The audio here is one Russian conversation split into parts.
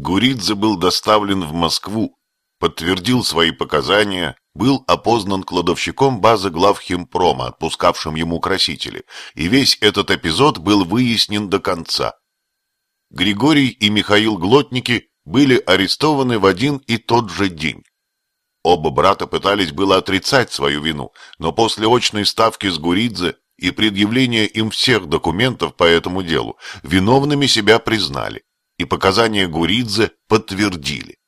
Гуридзе был доставлен в Москву, подтвердил свои показания, был опознан кладовщиком базы главхимпрома, отпускавшим ему красители, и весь этот эпизод был выяснен до конца. Григорий и Михаил Глотники были арестованы в один и тот же день. Оба брата пытались было отрицать свою вину, но после очной ставки с Гуридзе и предъявления им всех документов по этому делу виновными себя признали, и показания Гуридзе подтвердили.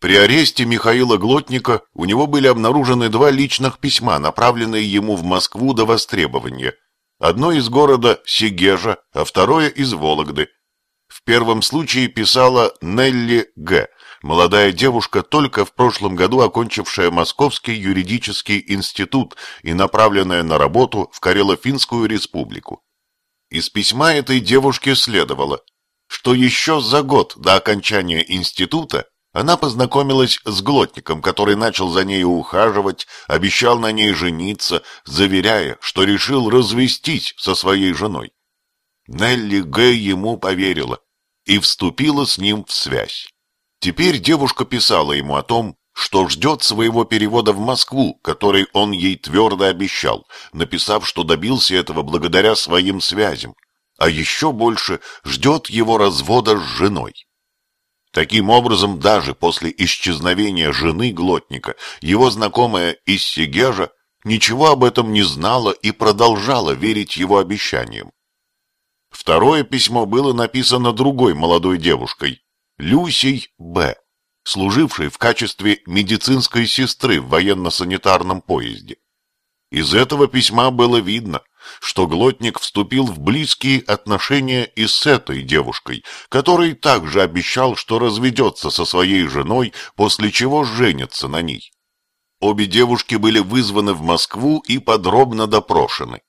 При аресте Михаила Глотника у него были обнаружены два личных письма, направленные ему в Москву до востребования. Одно из города Сигежа, а второе из Вологды. В первом случае писала Нелли Г., молодая девушка, только в прошлом году окончившая Московский юридический институт и направленная на работу в Карело-Финскую республику. Из письма этой девушки следовало, что еще за год до окончания института она познакомилась с глотником, который начал за ней ухаживать, обещал на ней жениться, заверяя, что решил развестись со своей женой. Нелли Г. ему поверила и вступила с ним в связь. Теперь девушка писала ему о том, что ждет своего перевода в Москву, который он ей твердо обещал, написав, что добился этого благодаря своим связям, а еще больше ждет его развода с женой. Таким образом, даже после исчезновения жены Глотника, его знакомая из Сигежа ничего об этом не знала и продолжала верить его обещаниям. Второе письмо было написано другой молодой девушкой, Люсей Б., служившей в качестве медицинской сестры в военно-санитарном поезде. Из этого письма было видно, что Глотник вступил в близкие отношения и с этой девушкой, который также обещал, что разведется со своей женой, после чего женится на ней. Обе девушки были вызваны в Москву и подробно допрошены.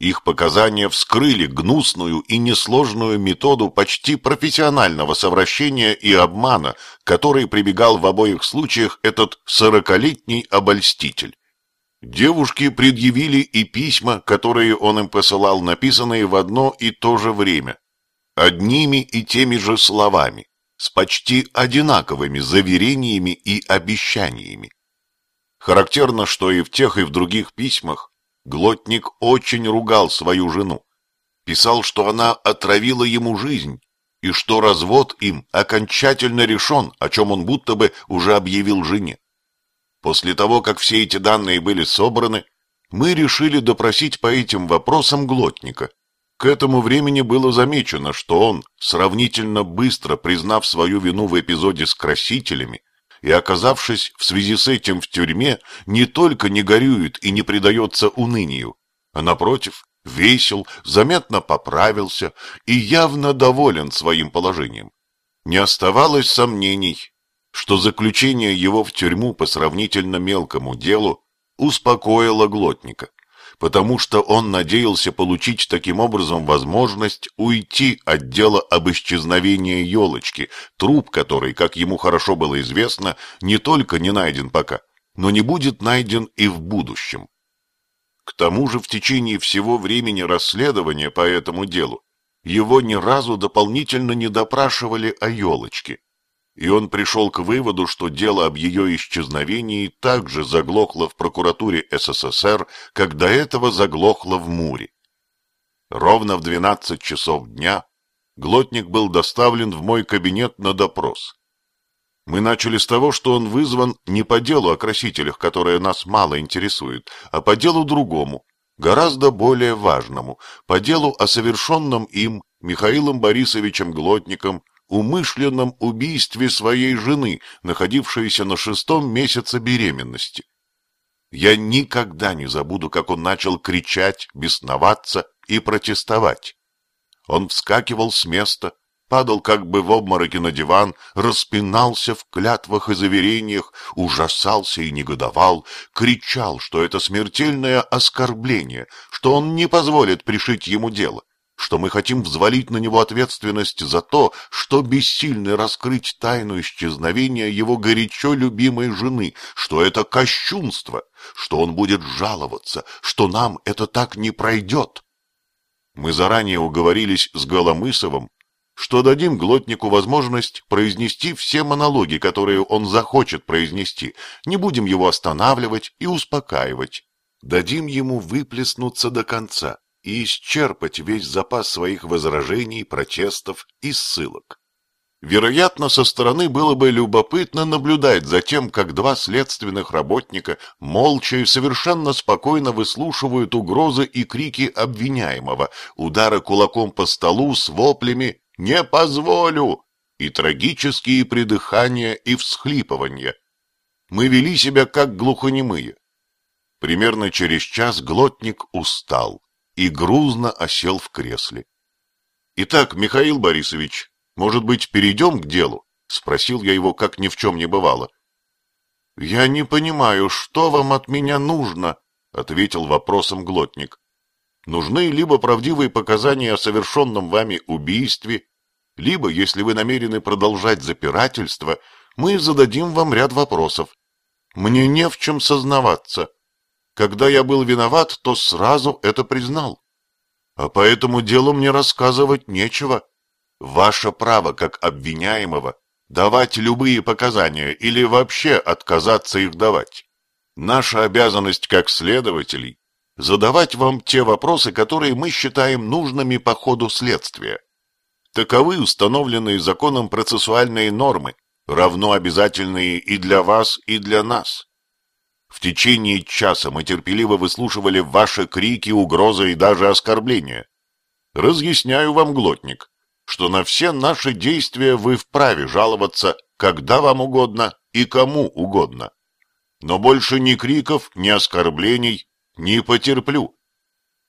Их показания вскрыли гнусную и несложную методу почти профессионального совращения и обмана, который прибегал в обоих случаях этот сорокалетний обольститель. Девушки предъявили и письма, которые он им посылал, написанные в одно и то же время, одними и теми же словами, с почти одинаковыми заверениями и обещаниями. Характерно, что и в тех, и в других письмах Глотник очень ругал свою жену, писал, что она отравила ему жизнь, и что развод им окончательно решен, о чем он будто бы уже объявил жене. После того, как все эти данные были собраны, мы решили допросить по этим вопросам Глотника. К этому времени было замечено, что он, сравнительно быстро признав свою вину в эпизоде с красителями и оказавшись в связи с этим в тюрьме, не только не горюет и не предается унынию, а напротив, весел, заметно поправился и явно доволен своим положением. Не оставалось сомнений, что заключение его в тюрьму по сравнительно мелкому делу успокоило Глотника, потому что он надеялся получить таким образом возможность уйти от дела об исчезновении елочки, труп которой, как ему хорошо было известно, не только не найден пока, но не будет найден и в будущем. К тому же в течение всего времени расследования по этому делу его ни разу дополнительно не допрашивали о елочке, и он пришел к выводу, что дело об ее исчезновении также заглохло в прокуратуре СССР, как до этого заглохло в Муре. Ровно в 12 часов дня Глотник был доставлен в мой кабинет на допрос. Мы начали с того, что он вызван не по делу о красителях, которое нас мало интересует, а по делу другому, гораздо более важному, по делу о совершенном им Михаилом Борисовичем Глотником умышленном убийстве своей жены, находившейся на шестом месяце беременности. Я никогда не забуду, как он начал кричать, бесноваться и протестовать. Он вскакивал с места, падал как бы в обмороке на диван, распинался в клятвах и заверениях, ужасался и негодовал, кричал, что это смертельное оскорбление, что он не позволит пришить ему дело что мы хотим взвалить на него ответственность за то, что бессильны раскрыть тайну исчезновения его горячо любимой жены, что это кощунство, что он будет жаловаться, что нам это так не пройдет. Мы заранее уговорились с Голомысовым, что дадим глотнику возможность произнести все монологи, которые он захочет произнести, не будем его останавливать и успокаивать. Дадим ему выплеснуться до конца и исчерпать весь запас своих возражений, протестов и ссылок. Вероятно, со стороны было бы любопытно наблюдать за тем, как два следственных работника молча и совершенно спокойно выслушивают угрозы и крики обвиняемого, удары кулаком по столу с воплями «Не позволю!» и трагические придыхания и всхлипывания. Мы вели себя как глухонемые. Примерно через час глотник устал и грузно осел в кресле. «Итак, Михаил Борисович, может быть, перейдем к делу?» — спросил я его, как ни в чем не бывало. «Я не понимаю, что вам от меня нужно?» — ответил вопросом глотник. «Нужны либо правдивые показания о совершенном вами убийстве, либо, если вы намерены продолжать запирательство, мы зададим вам ряд вопросов. Мне не в чем сознаваться. Когда я был виноват, то сразу это признал. А по этому делу мне рассказывать нечего. Ваше право, как обвиняемого, давать любые показания или вообще отказаться их давать. Наша обязанность как следователей – задавать вам те вопросы, которые мы считаем нужными по ходу следствия. Таковы установленные законом процессуальные нормы, равно обязательные и для вас, и для нас. В течение часа мы терпеливо выслушивали ваши крики, угрозы и даже оскорбления. Разъясняю вам, глотник, что на все наши действия вы вправе жаловаться, когда вам угодно и кому угодно. Но больше ни криков, ни оскорблений не потерплю.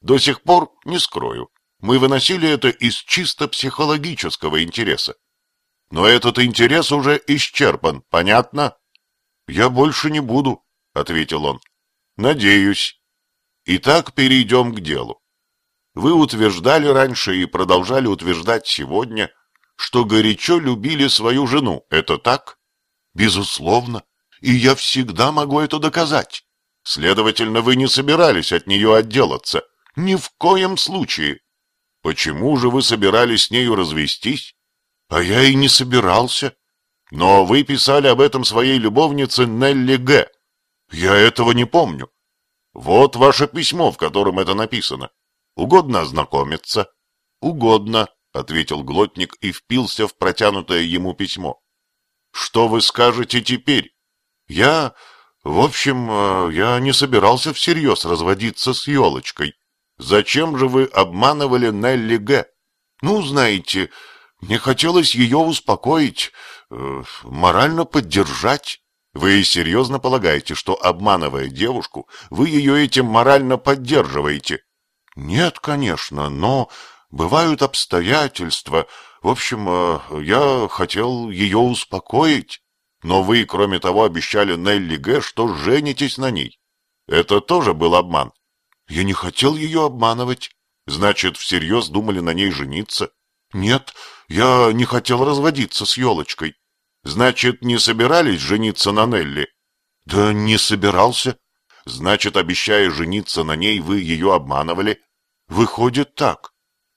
До сих пор не скрою. Мы выносили это из чисто психологического интереса. Но этот интерес уже исчерпан, понятно? Я больше не буду, ответил он. Надеюсь. Итак, перейдем к делу. Вы утверждали раньше и продолжали утверждать сегодня, что горячо любили свою жену. Это так? Безусловно. И я всегда могу это доказать. Следовательно, вы не собирались от нее отделаться. Ни в коем случае. Почему же вы собирались с нею развестись? А я и не собирался. Но вы писали об этом своей любовнице Нелли Г. Я этого не помню. Вот ваше письмо, в котором это написано. Угодно ознакомиться? Угодно, ответил глотник и впился в протянутое ему письмо. Что вы скажете теперь? Я, в общем, э, я не собирался всерьез разводиться с елочкой. Зачем же вы обманывали Нелли Г? Ну, знаете, мне хотелось ее успокоить, э, морально поддержать. Вы серьезно полагаете, что, обманывая девушку, вы ее этим морально поддерживаете? Нет, конечно, но бывают обстоятельства. В общем, э, я хотел ее успокоить. Но вы, кроме того, обещали Нелли Г., что женитесь на ней. Это тоже был обман. Я не хотел ее обманывать. Значит, всерьез думали на ней жениться? Нет, я не хотел разводиться с елочкой. Значит, не собирались жениться на Нелли? Да не собирался. Значит, обещая жениться на ней, вы ее обманывали? Выходит так.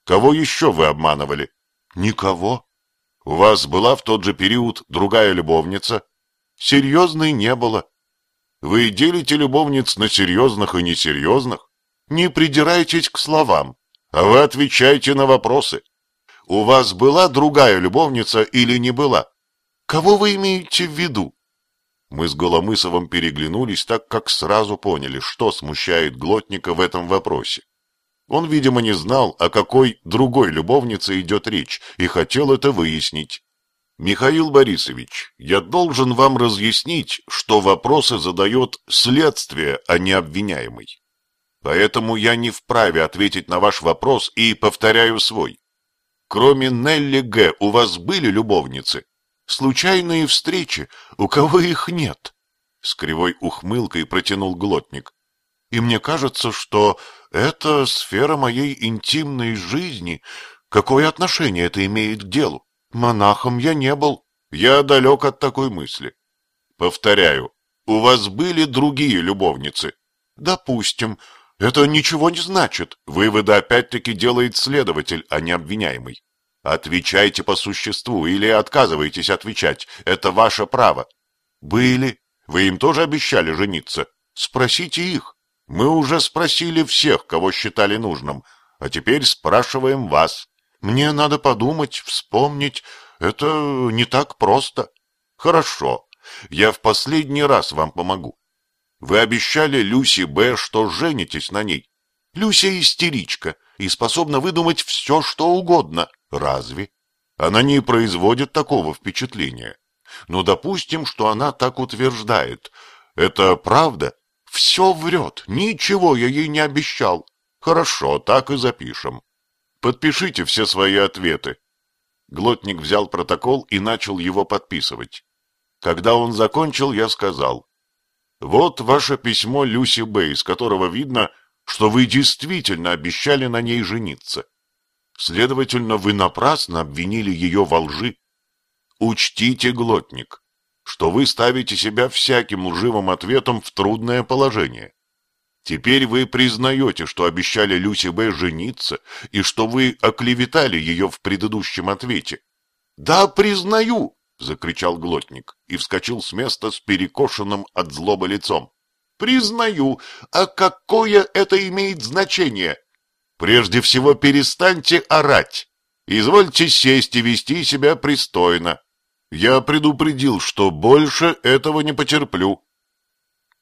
Кого еще вы обманывали? Никого. У вас была в тот же период другая любовница? Серьезной не было. Вы делите любовниц на серьезных и несерьезных? Не придирайтесь к словам, а вы отвечайте на вопросы. У вас была другая любовница или не была? Кого вы имеете в виду? Мы с Голомысовым переглянулись, так как сразу поняли, что смущает Глотника в этом вопросе. Он, видимо, не знал, о какой другой любовнице идет речь, и хотел это выяснить. «Михаил Борисович, я должен вам разъяснить, что вопросы задает следствие, а не обвиняемый. Поэтому я не вправе ответить на ваш вопрос и повторяю свой. Кроме Нелли Г. у вас были любовницы? Случайные встречи, у кого их нет?» С кривой ухмылкой протянул глотник. «И мне кажется, что это сфера моей интимной жизни. Какое отношение это имеет к делу? Монахом я не был. Я далек от такой мысли. Повторяю, у вас были другие любовницы? Допустим. Это ничего не значит. Выводы опять-таки делает следователь, а не обвиняемый. Отвечайте по существу или отказывайтесь отвечать. Это ваше право. Были. Вы им тоже обещали жениться? Спросите их. Мы уже спросили всех, кого считали нужным, а теперь спрашиваем вас. Мне надо подумать, вспомнить. Это не так просто. Хорошо. Я в последний раз вам помогу. Вы обещали Люси Б, что женитесь на ней. Люся истеричка и способна выдумать все, что угодно. Разве? Она не производит такого впечатления. Но допустим, что она так утверждает. Это правда? Все врет, ничего я ей не обещал. Хорошо, так и запишем. Подпишите все свои ответы. Глотник взял протокол и начал его подписывать. Когда он закончил, я сказал. Вот ваше письмо Люси Бэй, из которого видно, что вы действительно обещали на ней жениться. Следовательно, вы напрасно обвинили ее во лжи. Учтите, глотник, что вы ставите себя всяким лживым ответом в трудное положение. Теперь вы признаете, что обещали Люси Б. жениться, и что вы оклеветали ее в предыдущем ответе. — Да, признаю! — закричал глотник и вскочил с места с перекошенным от злобы лицом. — Признаю! А какое это имеет значение? Прежде всего перестаньте орать. Извольте сесть и вести себя пристойно. Я предупредил, что больше этого не потерплю.